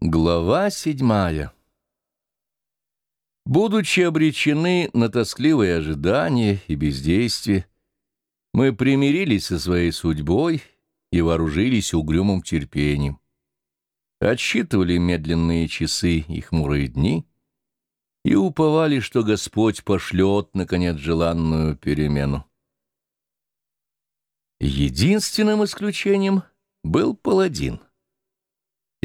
Глава седьмая Будучи обречены на тоскливые ожидания и бездействие, мы примирились со своей судьбой и вооружились угрюмым терпением. Отсчитывали медленные часы и хмурые дни и уповали, что Господь пошлет, наконец, желанную перемену. Единственным исключением был паладин.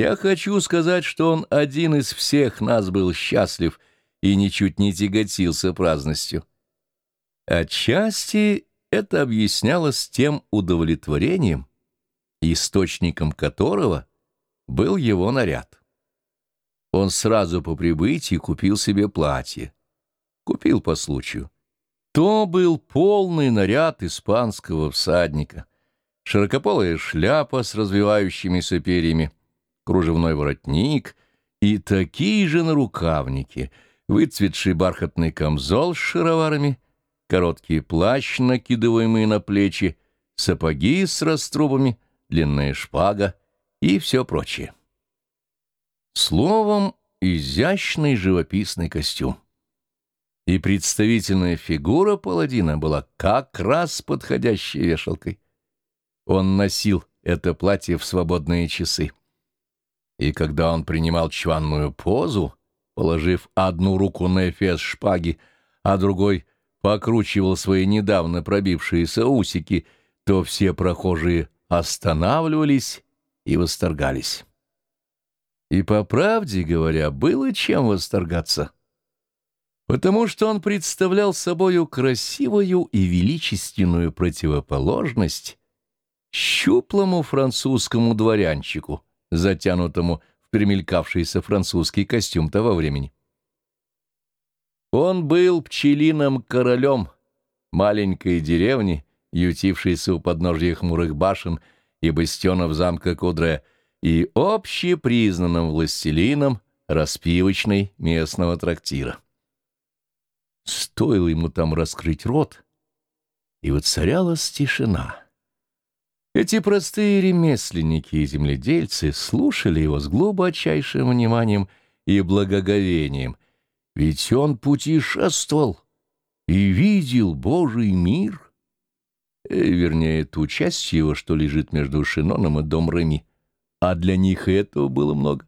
Я хочу сказать, что он один из всех нас был счастлив и ничуть не тяготился праздностью. Отчасти это объяснялось тем удовлетворением, источником которого был его наряд. Он сразу по прибытии купил себе платье. Купил по случаю. То был полный наряд испанского всадника. Широкополая шляпа с развивающимися перьями — кружевной воротник и такие же нарукавники, выцветший бархатный камзол с шароварами, короткий плащ, накидываемый на плечи, сапоги с раструбами, длинная шпага и все прочее. Словом, изящный живописный костюм. И представительная фигура паладина была как раз подходящей вешалкой. Он носил это платье в свободные часы и когда он принимал чванную позу, положив одну руку на эфес шпаги, а другой покручивал свои недавно пробившиеся усики, то все прохожие останавливались и восторгались. И, по правде говоря, было чем восторгаться, потому что он представлял собою красивую и величественную противоположность щуплому французскому дворянчику — затянутому в примелькавшийся французский костюм того времени. Он был пчелиным королем маленькой деревни, ютившейся у подножья хмурых башен и бастионов замка Кудре, и общепризнанным властелином распивочной местного трактира. Стоило ему там раскрыть рот, и воцарялась тишина. Эти простые ремесленники и земледельцы слушали его с глубочайшим вниманием и благоговением, ведь он путешествовал и видел Божий мир. Э, вернее, ту часть его, что лежит между Шиноном и дом Реми. А для них этого было много.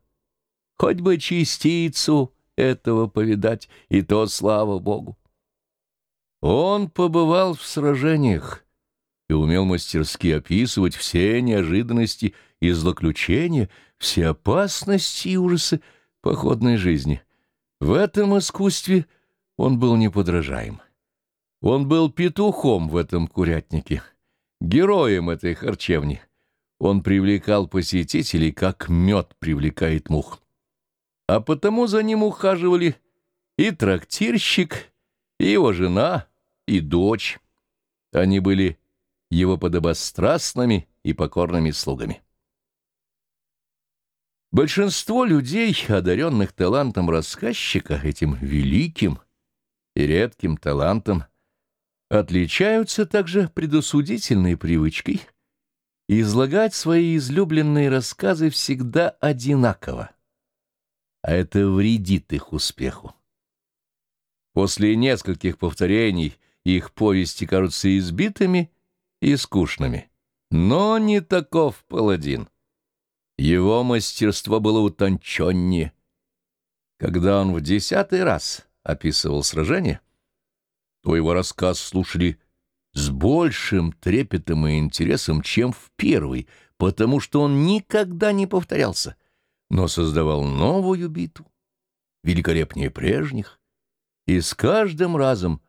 Хоть бы частицу этого повидать, и то слава Богу. Он побывал в сражениях, и умел мастерски описывать все неожиданности и злоключения, все опасности и ужасы походной жизни. В этом искусстве он был неподражаем. Он был петухом в этом курятнике, героем этой харчевни. Он привлекал посетителей, как мед привлекает мух. А потому за ним ухаживали и трактирщик, и его жена, и дочь. Они были его подобострастными и покорными слугами. Большинство людей, одаренных талантом рассказчика, этим великим и редким талантом, отличаются также предусудительной привычкой излагать свои излюбленные рассказы всегда одинаково, а это вредит их успеху. После нескольких повторений их повести кажутся избитыми и скучными. Но не таков паладин. Его мастерство было утонченнее. Когда он в десятый раз описывал сражение, то его рассказ слушали с большим трепетом и интересом, чем в первый, потому что он никогда не повторялся, но создавал новую битву, великолепнее прежних, и с каждым разом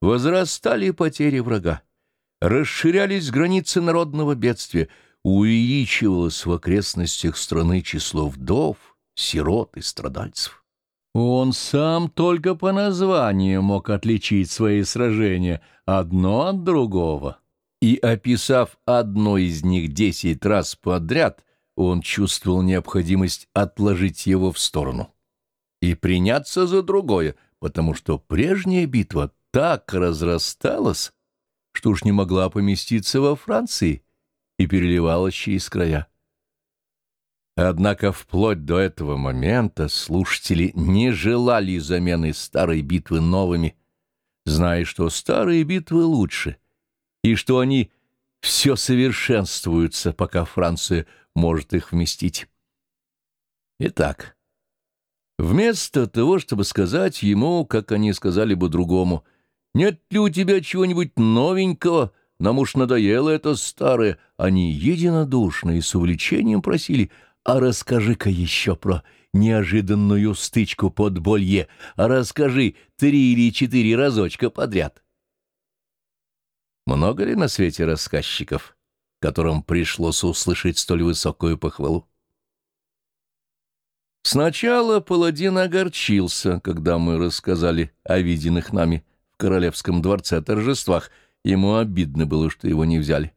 возрастали потери врага расширялись границы народного бедствия, увеличивалось в окрестностях страны число вдов, сирот и страдальцев. Он сам только по названию мог отличить свои сражения одно от другого. И, описав одно из них десять раз подряд, он чувствовал необходимость отложить его в сторону и приняться за другое, потому что прежняя битва так разрасталась, что уж не могла поместиться во Франции и переливалась через края. Однако вплоть до этого момента слушатели не желали замены старой битвы новыми, зная, что старые битвы лучше, и что они все совершенствуются, пока Франция может их вместить. Итак, вместо того, чтобы сказать ему, как они сказали бы другому, «Нет ли у тебя чего-нибудь новенького? Нам уж надоело это старое», они единодушно и с увлечением просили «А расскажи-ка еще про неожиданную стычку под Болье, а расскажи три или четыре разочка подряд». Много ли на свете рассказчиков, которым пришлось услышать столь высокую похвалу? Сначала паладин огорчился, когда мы рассказали о виденных нами королевском дворце торжествах. Ему обидно было, что его не взяли.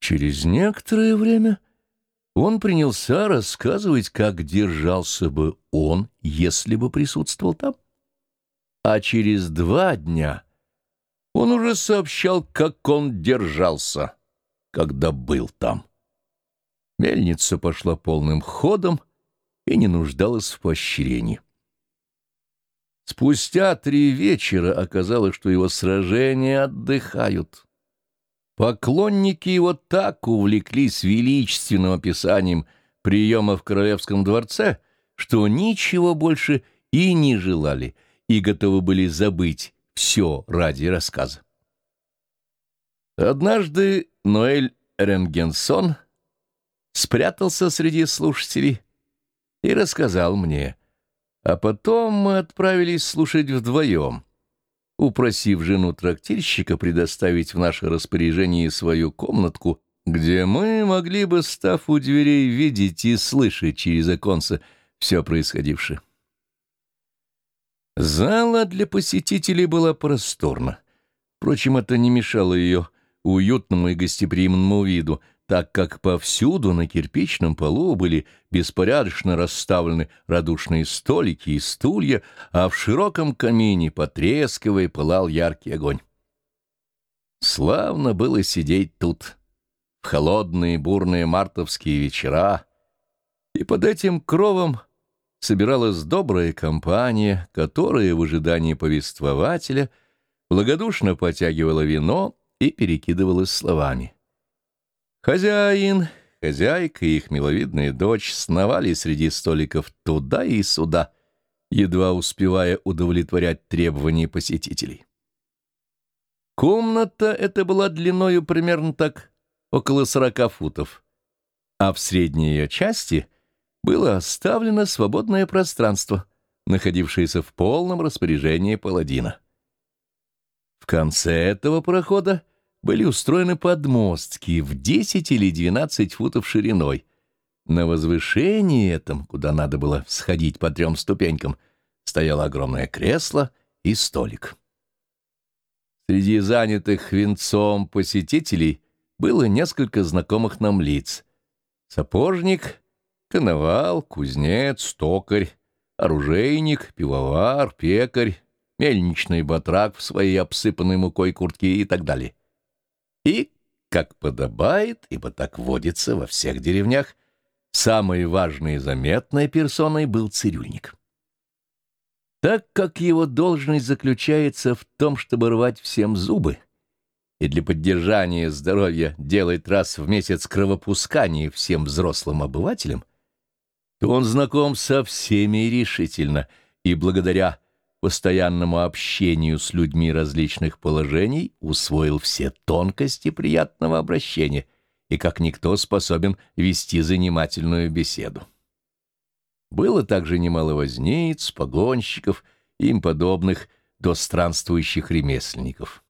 Через некоторое время он принялся рассказывать, как держался бы он, если бы присутствовал там. А через два дня он уже сообщал, как он держался, когда был там. Мельница пошла полным ходом и не нуждалась в поощрении. Спустя три вечера оказалось, что его сражения отдыхают. Поклонники его так увлеклись величественным описанием приема в королевском дворце, что ничего больше и не желали, и готовы были забыть все ради рассказа. Однажды Ноэль Ренгенсон спрятался среди слушателей и рассказал мне, а потом мы отправились слушать вдвоем, упросив жену трактирщика предоставить в наше распоряжение свою комнатку, где мы могли бы, став у дверей, видеть и слышать через оконце все происходившее. Зала для посетителей была просторна. Впрочем, это не мешало ее уютному и гостеприимному виду, так как повсюду на кирпичном полу были беспорядочно расставлены радушные столики и стулья, а в широком камине, потрескивая, пылал яркий огонь. Славно было сидеть тут, в холодные бурные мартовские вечера, и под этим кровом собиралась добрая компания, которая в ожидании повествователя благодушно потягивала вино и перекидывалась словами. Хозяин, хозяйка и их миловидная дочь сновали среди столиков туда и сюда, едва успевая удовлетворять требования посетителей. Комната эта была длиною примерно так около сорока футов, а в средней ее части — было оставлено свободное пространство, находившееся в полном распоряжении паладина. В конце этого прохода были устроены подмостки в 10 или 12 футов шириной. На возвышении этом, куда надо было сходить по трем ступенькам, стояло огромное кресло и столик. Среди занятых венцом посетителей было несколько знакомых нам лиц. Сапожник — Коновал, кузнец, токарь, оружейник, пивовар, пекарь, мельничный батрак в своей обсыпанной мукой куртке и так далее. И, как подобает, ибо так водится во всех деревнях, самой важной и заметной персоной был цирюльник. Так как его должность заключается в том, чтобы рвать всем зубы, и для поддержания здоровья делать раз в месяц кровопускание всем взрослым обывателям, то он знаком со всеми решительно, и благодаря постоянному общению с людьми различных положений усвоил все тонкости приятного обращения и как никто способен вести занимательную беседу. Было также немало возниц, погонщиков и им подобных до странствующих ремесленников.